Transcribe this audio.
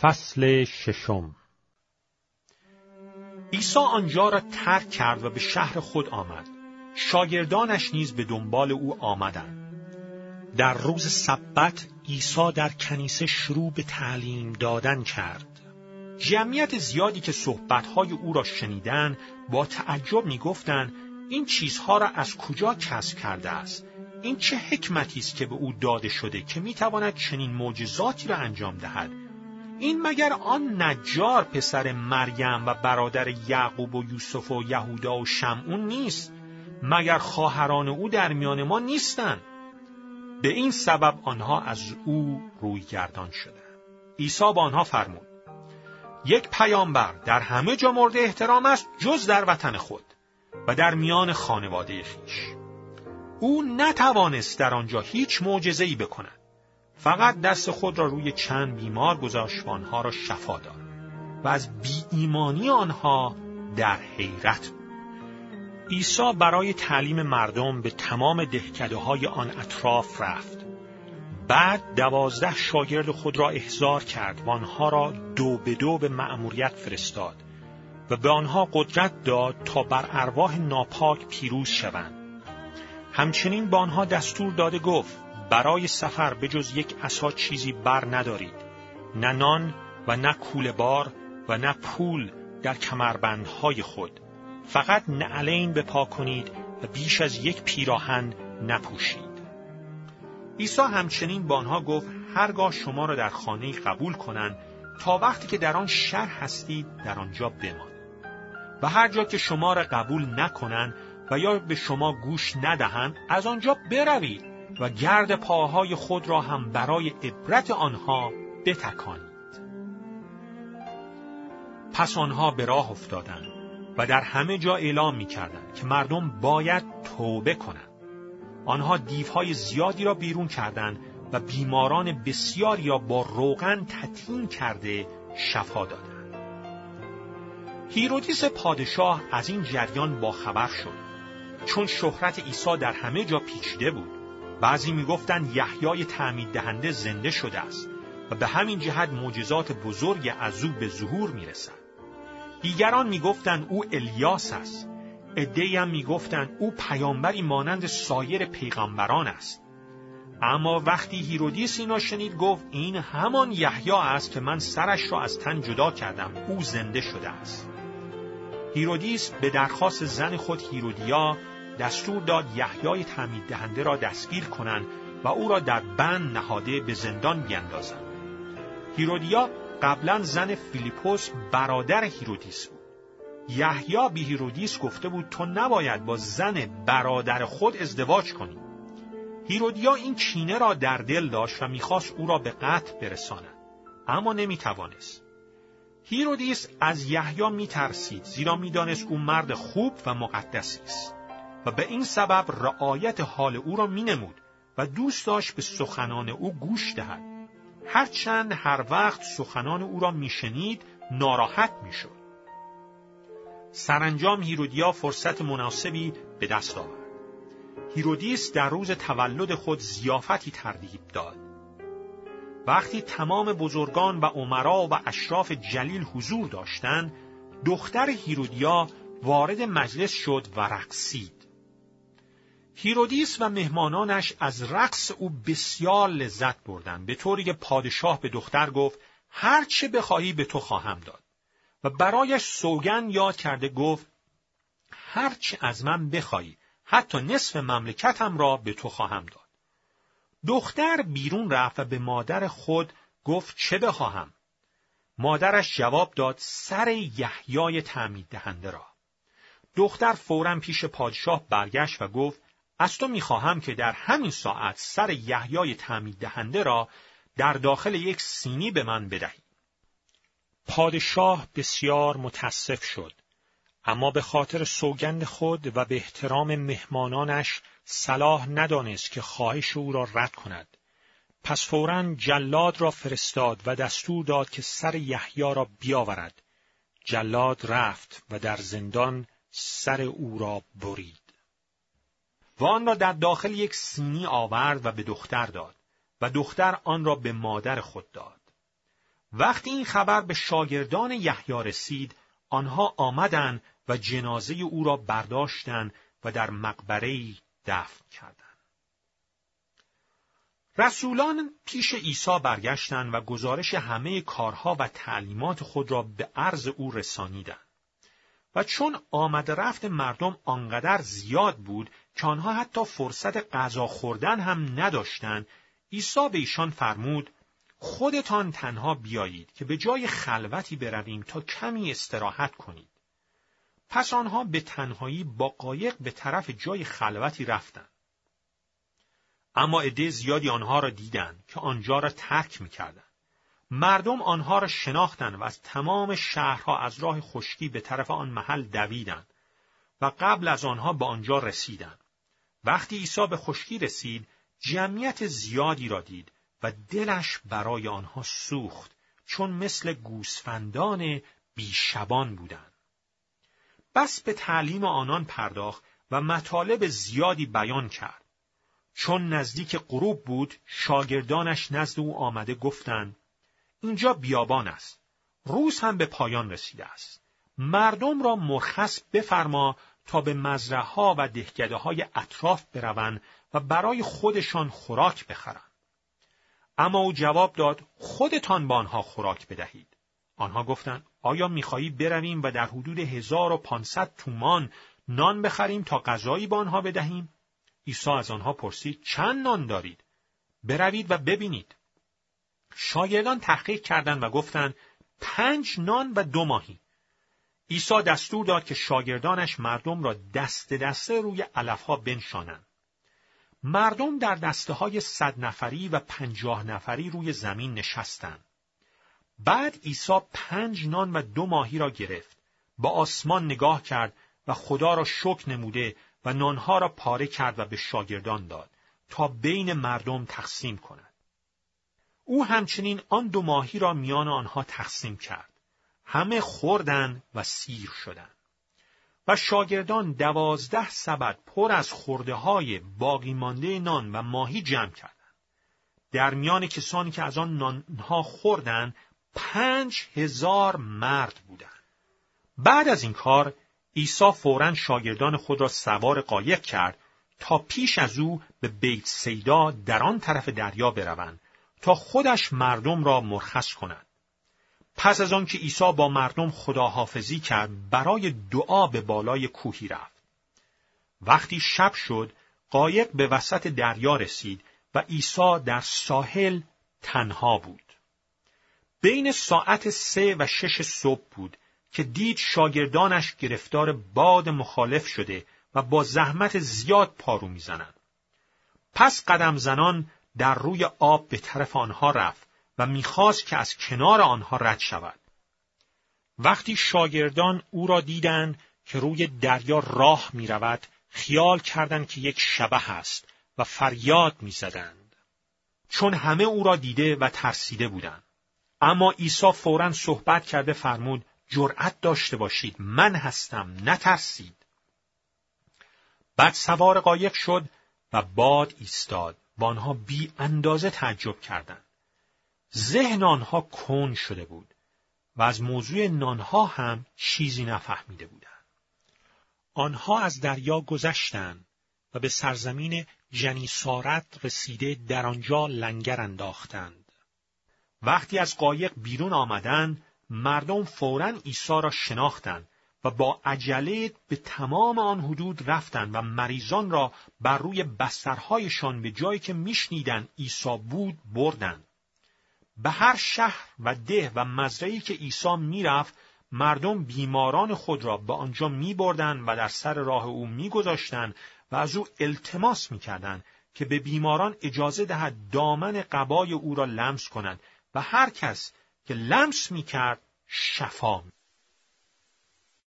فصل ششم عیسی آنجا را ترک کرد و به شهر خود آمد. شاگردانش نیز به دنبال او آمدند. در روز سبت عیسی در کنیسه شروع به تعلیم دادن کرد. جمعیت زیادی که صحبتهای او را شنیدن با تعجب می‌گفتند این چیزها را از کجا کسب کرده است این چه حکمتی است که به او داده شده که می‌تواند چنین معجزاتی را انجام دهد این مگر آن نجار پسر مریم و برادر یعقوب و یوسف و یهودا و شمعون نیست؟ مگر خواهران او در میان ما نیستند؟ به این سبب آنها از او روی گردان شدند. عیسی با آنها فرمود یک پیامبر در همه جا مورد احترام است جز در وطن خود و در میان خانواده خیش. او نتوانست در آنجا هیچ معجزه‌ای بکند. فقط دست خود را روی چند بیمار گذاشت و آنها را شفا داد و از بی ایمانی آنها در حیرت. عیسی برای تعلیم مردم به تمام دهکده های آن اطراف رفت. بعد دوازده شاگرد خود را احضار کرد و آنها را دو به دو به مأموریت فرستاد و به آنها قدرت داد تا بر ارواح ناپاک پیروز شوند. همچنین به آنها دستور داده گفت برای سفر به جز یک عصا چیزی بر ندارید. نه نان و نه کوله بار و نه پول در کمربندهای خود. فقط نعلین به پا کنید و بیش از یک پیراهن نپوشید. عیسی همچنین با آنها گفت هرگاه شما را در خانه قبول کنند تا وقتی که در آن شهر هستید در آنجا بمان و هر جا که شما را قبول نکنند و یا به شما گوش ندهند از آنجا بروید. و گرد پاهای خود را هم برای عبرت آنها بتکانید. پس آنها به راه افتادند و در همه جا اعلام می کردند که مردم باید توبه کنند. آنها دیوهای زیادی را بیرون کردند و بیماران بسیاری را با روغن تطین کرده شفا دادند. هیرودیس پادشاه از این جریان با خبر شد چون شهرت عیسی در همه جا پیچیده بود بعضی می‌گفتند یحیای تعمید دهنده زنده شده است و به همین جهت معجزات بزرگ از او به ظهور می‌رسد. دیگران می‌گفتند او الیاس است. عدهای هم می‌گفتند او پیامبری مانند سایر پیغمبران است. اما وقتی هیرودیس اینا شنید گفت این همان یحیی است که من سرش را از تن جدا کردم او زنده شده است. هیرودیس به درخواست زن خود هیرودیا دستور داد یحیای تعمید دهنده را دستگیر کنند و او را در بند نهاده به زندان بیندازند. هیرودیا قبلا زن فیلیپوس برادر هیرودیس بود. یحیی به هیرودیس گفته بود تو نباید با زن برادر خود ازدواج کنی. هیرودیا این کینه را در دل داشت و می‌خواست او را به قتل برساند. اما نمی‌توانست. هیرودیس از یحیی میترسید زیرا می‌دانست او مرد خوب و مقدسی است. و به این سبب رعایت حال او را مینمود و دوست داشت به سخنان او گوش دهد. هرچند هر وقت سخنان او را میشنید ناراحت می‌شد. سرانجام هیرودیا فرصت مناسبی به دست آورد. هیرودیس در روز تولد خود ضیافتی ترتیب داد. وقتی تمام بزرگان و امرا و اشراف جلیل حضور داشتند، دختر هیرودیا وارد مجلس شد و رقصید. هیرودیس و مهمانانش از رقص او بسیار لذت بردند. به طوری که پادشاه به دختر گفت هر چه بخواهی به تو خواهم داد. و برایش سوگن یاد کرده گفت هر چه از من بخواهی حتی نصف مملکتم را به تو خواهم داد. دختر بیرون رفت و به مادر خود گفت چه بخواهم؟ مادرش جواب داد سر یحیای تعمید دهنده را. دختر فورا پیش پادشاه برگشت و گفت از تو می‌خواهم که در همین ساعت سر یحیای تعمید دهنده را در داخل یک سینی به من بدهی. پادشاه بسیار متاسف شد، اما به خاطر سوگند خود و به احترام مهمانانش صلاح ندانست که خواهش او را رد کند. پس فورا جلاد را فرستاد و دستور داد که سر یحیی را بیاورد. جلاد رفت و در زندان سر او را برید. و آن را در داخل یک سینی آورد و به دختر داد و دختر آن را به مادر خود داد. وقتی این خبر به شاگردان یحیی رسید آنها آمدند و جنازه او را برداشتند و در مقبره دفن کردند رسولان پیش عیسی برگشتند و گزارش همه کارها و تعلیمات خود را به عرض او رسانیدند. و چون آمد رفت مردم آنقدر زیاد بود که آنها حتی فرصت غذا خوردن هم نداشتند، عیسی به ایشان فرمود خودتان تنها بیایید که به جای خلوتی برویم تا کمی استراحت کنید. پس آنها به تنهایی با قایق به طرف جای خلوتی رفتند. اما عده زیادی آنها را دیدند که آنجا را ترک می‌کردند. مردم آنها را شناختند و از تمام شهرها از راه خشکی به طرف آن محل دویدند و قبل از آنها به آنجا رسیدند. وقتی عیسی به خشکی رسید، جمعیت زیادی را دید و دلش برای آنها سوخت چون مثل گوسفندان بیشبان بودند. بس به تعلیم آنان پرداخت و مطالب زیادی بیان کرد. چون نزدیک غروب بود شاگردانش نزد او آمده گفتند اینجا بیابان است روز هم به پایان رسیده است مردم را مرخص بفرما تا به مزرعه و دهکده های اطراف بروند و برای خودشان خوراک بخرند. اما او جواب داد خودتان با آنها خوراک بدهید. آنها گفتند آیا می‌خواهی برویم و در حدود 1500 تومان نان بخریم تا غذایی با آنها بدهیم؟ عیسی از آنها پرسید چند نان دارید؟ بروید و ببینید. شاگردان تحقیق کردند و گفتند پنج نان و دو ماهی. عیسی دستور داد که شاگردانش مردم را دست دسته روی علفها بنشانند مردم در دسته های صد نفری و پنجاه نفری روی زمین نشستند بعد عیسی پنج نان و دو ماهی را گرفت با آسمان نگاه کرد و خدا را شکر نموده و نانها را پاره کرد و به شاگردان داد تا بین مردم تقسیم کند. او همچنین آن دو ماهی را میان آنها تقسیم کرد. همه خوردن و سیر شدند. و شاگردان دوازده سبد پر از خورده های باقی مانده نان و ماهی جمع کردند. در میان کسانی که از آن نانها خوردند پنج هزار مرد بودند. بعد از این کار عیسی فورا شاگردان خود را سوار قایق کرد تا پیش از او به بیت سیدا در آن طرف دریا بروند تا خودش مردم را مرخص کند. پس از آنکه عیسی با مردم خداحافظی کرد برای دعا به بالای کوهی رفت. وقتی شب شد قایق به وسط دریا رسید و عیسی در ساحل تنها بود. بین ساعت سه و شش صبح بود که دید شاگردانش گرفتار باد مخالف شده و با زحمت زیاد پارو می‌زنند. پس قدم زنان در روی آب به طرف آنها رفت و می‌خواست که از کنار آنها رد شود. وقتی شاگردان او را دیدند که روی دریا راه می رود، خیال کردند که یک شبه است و فریاد می‌زدند. چون همه او را دیده و ترسیده بودند. اما عیسی فورا صحبت کرده فرمود جرأت داشته باشید من هستم نترسید بعد سوار قایق شد و باد ایستاد و آنها بی اندازه تعجب کردند ذهن آنها کن شده بود و از موضوع نانها هم چیزی نفهمیده بودند آنها از دریا گذشتند و به سرزمین جنیسارت رسیده در آنجا لنگر انداختند وقتی از قایق بیرون آمدند مردم فورا عیسی را شناختند و با عجله به تمام آن حدود رفتند و مریضان را بر روی بسترهایشان به جایی که میشنیدند عیسی بود بردند. به هر شهر و ده و مزرعی که عیسی می‌رفت مردم بیماران خود را به آنجا می بردن و در سر راه او می گذاشتن و از او التماس می کردن که به بیماران اجازه دهد دامن قبای او را لمس کنند و هر کس که لمس می کرد شفا می